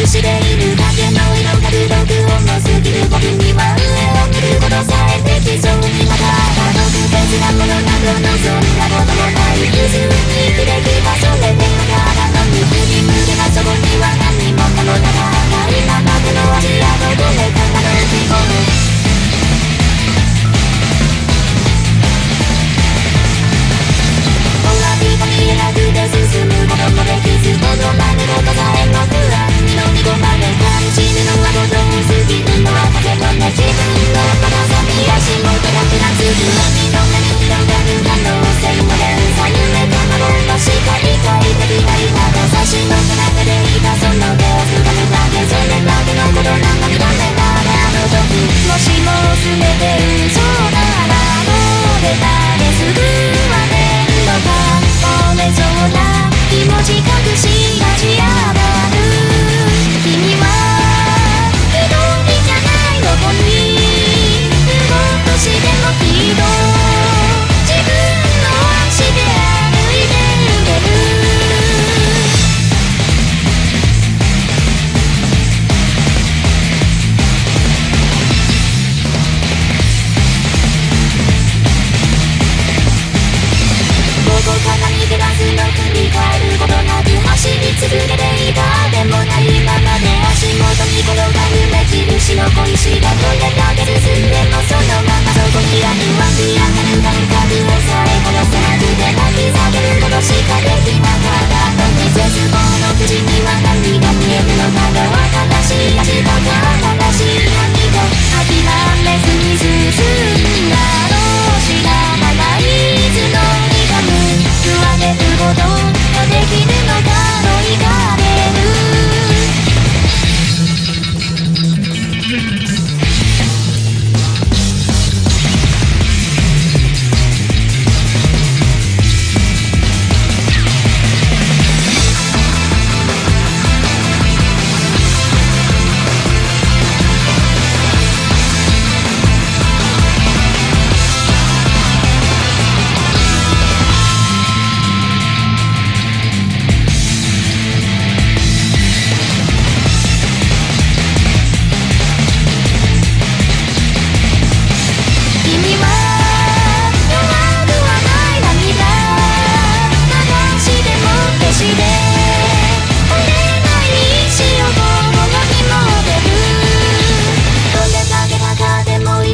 くしているだけの正しい足元正しい波と諦めずに進んだの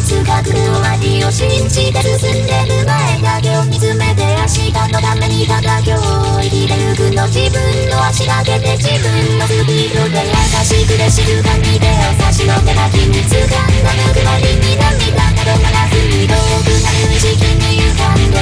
哲学終わりを信じて進んでる前だけを見つめて明日のためにただ今日を生きてゆくの自分の足だけで自分のスピードで優しくで静かに手を差し伸べた秘密がぬくもりに涙などならずに遠くなる意識に歪んだ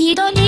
ひどい